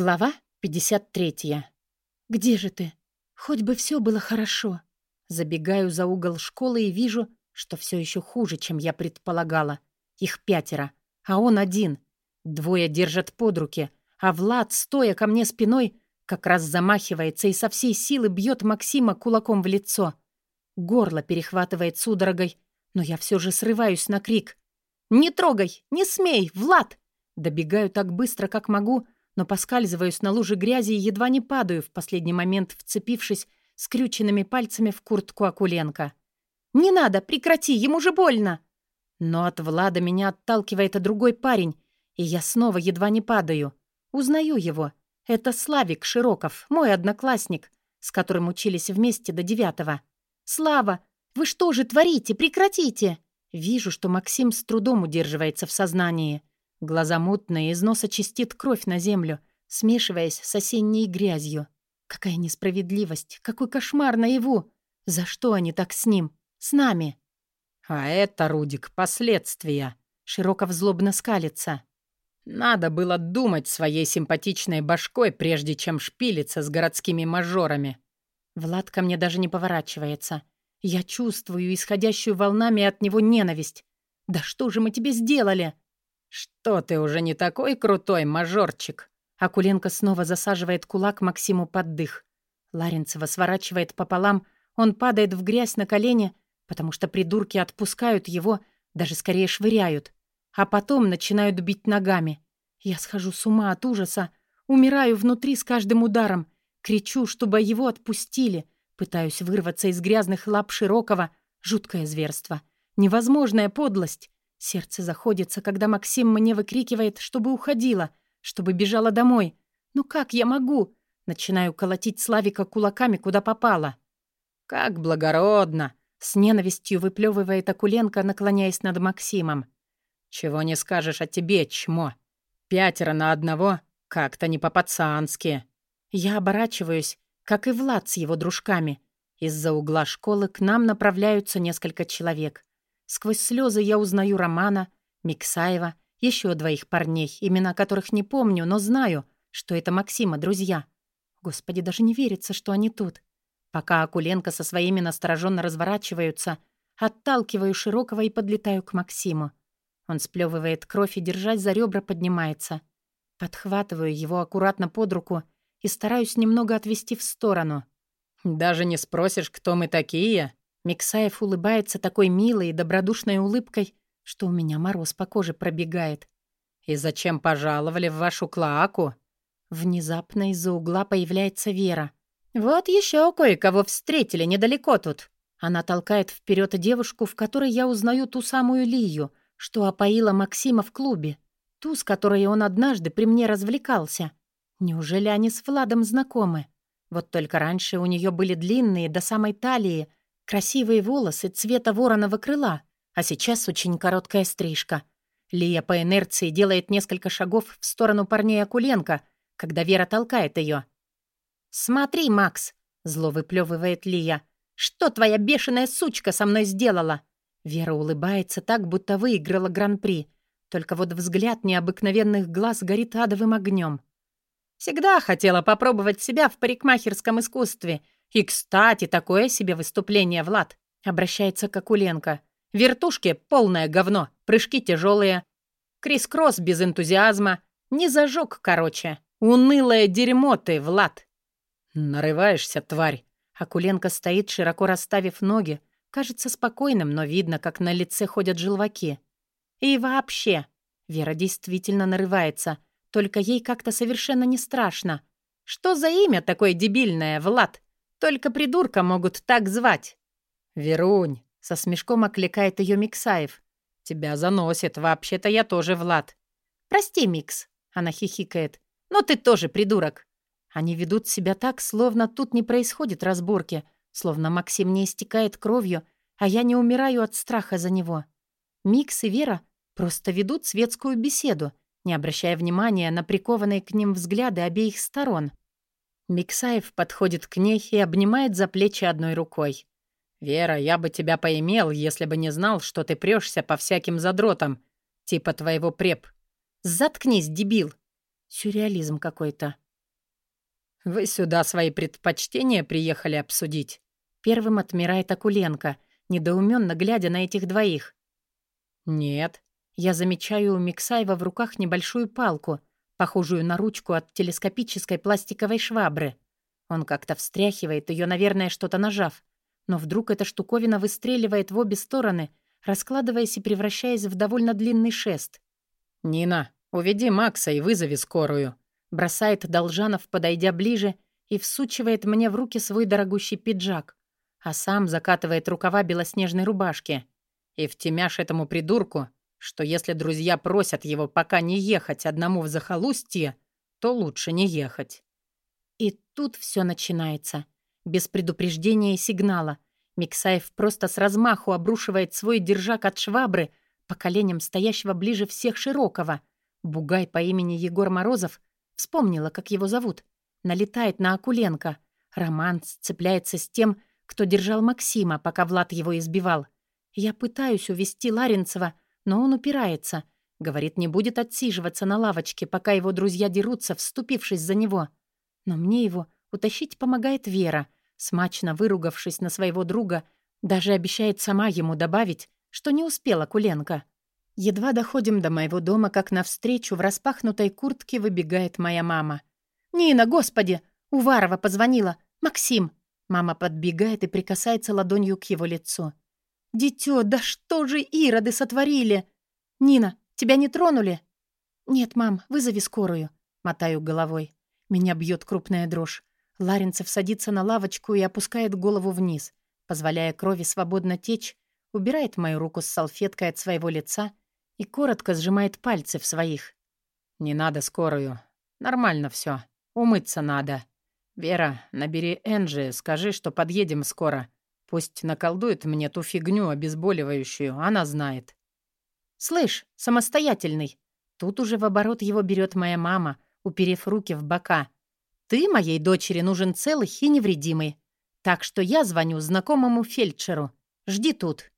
Глава 53. «Где же ты? Хоть бы все было хорошо». Забегаю за угол школы и вижу, что все еще хуже, чем я предполагала. Их пятеро, а он один. Двое держат под руки, а Влад, стоя ко мне спиной, как раз замахивается и со всей силы бьет Максима кулаком в лицо. Горло перехватывает судорогой, но я все же срываюсь на крик. «Не трогай! Не смей! Влад!» Добегаю так быстро, как могу, — но поскальзываюсь на луже грязи и едва не падаю, в последний момент вцепившись скрюченными пальцами в куртку Акуленко. «Не надо, прекрати, ему же больно!» Но от Влада меня отталкивает другой парень, и я снова едва не падаю. Узнаю его. Это Славик Широков, мой одноклассник, с которым учились вместе до девятого. «Слава, вы что же творите? Прекратите!» Вижу, что Максим с трудом удерживается в сознании. Глаза мутные, из носа чистит кровь на землю, смешиваясь с осенней грязью. Какая несправедливость, какой кошмар наяву! За что они так с ним? С нами? А это, Рудик, последствия. Широков злобно скалится. Надо было думать своей симпатичной башкой, прежде чем шпилиться с городскими мажорами. Влад ко мне даже не поворачивается. Я чувствую исходящую волнами от него ненависть. «Да что же мы тебе сделали?» «Что ты уже не такой крутой, мажорчик?» Акуленко снова засаживает кулак Максиму под дых. Ларинцева сворачивает пополам, он падает в грязь на колени, потому что придурки отпускают его, даже скорее швыряют, а потом начинают бить ногами. Я схожу с ума от ужаса, умираю внутри с каждым ударом, кричу, чтобы его отпустили, пытаюсь вырваться из грязных лап Широкого. Жуткое зверство, невозможная подлость. Сердце заходится, когда Максим мне выкрикивает, чтобы уходила, чтобы бежала домой. «Ну как я могу?» Начинаю колотить Славика кулаками, куда попало. «Как благородно!» С ненавистью выплевывает Акуленко, наклоняясь над Максимом. «Чего не скажешь о тебе, чмо? Пятеро на одного? Как-то не по-пацански». Я оборачиваюсь, как и Влад с его дружками. Из-за угла школы к нам направляются несколько человек. Сквозь слезы я узнаю Романа, Миксаева, еще двоих парней, имена которых не помню, но знаю, что это Максима друзья. Господи, даже не верится, что они тут. Пока Акуленко со своими настороженно разворачиваются, отталкиваю Широкого и подлетаю к Максиму. Он сплевывает кровь и, держась за ребра, поднимается. Подхватываю его аккуратно под руку и стараюсь немного отвести в сторону. «Даже не спросишь, кто мы такие?» Миксаев улыбается такой милой и добродушной улыбкой, что у меня мороз по коже пробегает. «И зачем пожаловали в вашу клоаку?» Внезапно из-за угла появляется Вера. «Вот еще кое-кого встретили недалеко тут». Она толкает вперед девушку, в которой я узнаю ту самую Лию, что опоила Максима в клубе. Ту, с которой он однажды при мне развлекался. Неужели они с Владом знакомы? Вот только раньше у нее были длинные до самой талии, Красивые волосы цвета вороного крыла, а сейчас очень короткая стрижка. Лия по инерции делает несколько шагов в сторону парней Акуленко, когда Вера толкает ее. «Смотри, Макс!» — зло выплевывает Лия. «Что твоя бешеная сучка со мной сделала?» Вера улыбается так, будто выиграла гран-при. Только вот взгляд необыкновенных глаз горит адовым огнем. «Всегда хотела попробовать себя в парикмахерском искусстве и, кстати, такое себе выступление, Влад. Обращается к Акуленко. Вертушки — полное говно, прыжки тяжелые. Крис-кросс без энтузиазма. Не зажег, короче. Унылое дерьмо ты, Влад. Нарываешься, тварь. Акуленко стоит, широко расставив ноги. Кажется спокойным, но видно, как на лице ходят желваки. И вообще, Вера действительно нарывается. Только ей как-то совершенно не страшно. Что за имя такое дебильное, Влад? Только придурка могут так звать». «Верунь», — со смешком окликает ее Миксаев. «Тебя заносит. Вообще-то я тоже Влад». «Прости, Микс», — она хихикает. «Но ты тоже придурок». Они ведут себя так, словно тут не происходит разборки, словно Максим не истекает кровью, а я не умираю от страха за него. Микс и Вера просто ведут светскую беседу, не обращая внимания на прикованные к ним взгляды обеих сторон. Миксаев подходит к ней и обнимает за плечи одной рукой. «Вера, я бы тебя поимел, если бы не знал, что ты прешься по всяким задротам, типа твоего преп». «Заткнись, дебил!» Сюрреализм какой-то. «Вы сюда свои предпочтения приехали обсудить?» Первым отмирает Акуленко, недоуменно глядя на этих двоих. «Нет». Я замечаю у Миксаева в руках небольшую палку, похожую на ручку от телескопической пластиковой швабры. Он как-то встряхивает ее, наверное, что-то нажав. Но вдруг эта штуковина выстреливает в обе стороны, раскладываясь и превращаясь в довольно длинный шест. «Нина, уведи Макса и вызови скорую», — бросает Должанов, подойдя ближе, и всучивает мне в руки свой дорогущий пиджак, а сам закатывает рукава белоснежной рубашки. «И втемяшь этому придурку, что если друзья просят его пока не ехать одному в захолустье, то лучше не ехать». И тут все начинается. Без предупреждения и сигнала. Миксаев просто с размаху обрушивает свой держак от швабры по коленям стоящего ближе всех Широкого. Бугай по имени Егор Морозов вспомнила, как его зовут. Налетает на Акуленко. Роман сцепляется с тем, кто держал Максима, пока Влад его избивал. Я пытаюсь увести Ларинцева, но он упирается. Говорит, не будет отсиживаться на лавочке, пока его друзья дерутся, вступившись за него. Но мне его утащить помогает Вера, смачно выругавшись на своего друга, даже обещает сама ему добавить, что не успела Куленко. Едва доходим до моего дома, как навстречу в распахнутой куртке выбегает моя мама. «Нина, господи! Уварова позвонила! Максим!» Мама подбегает и прикасается ладонью к его лицу. «Дитё, да что же ироды сотворили? Нина, тебя не тронули?» «Нет, мам, вызови скорую», — мотаю головой. Меня бьет крупная дрожь. Ларинцев садится на лавочку и опускает голову вниз, позволяя крови свободно течь, убирает мою руку с салфеткой от своего лица и коротко сжимает пальцы в своих. «Не надо скорую. Нормально все. Умыться надо. Вера, набери Энджи, скажи, что подъедем скоро. Пусть наколдует мне ту фигню обезболивающую, она знает». «Слышь, самостоятельный». Тут уже в оборот его берет моя мама — уперев руки в бока. «Ты моей дочери нужен целый и невредимый. Так что я звоню знакомому фельдшеру. Жди тут».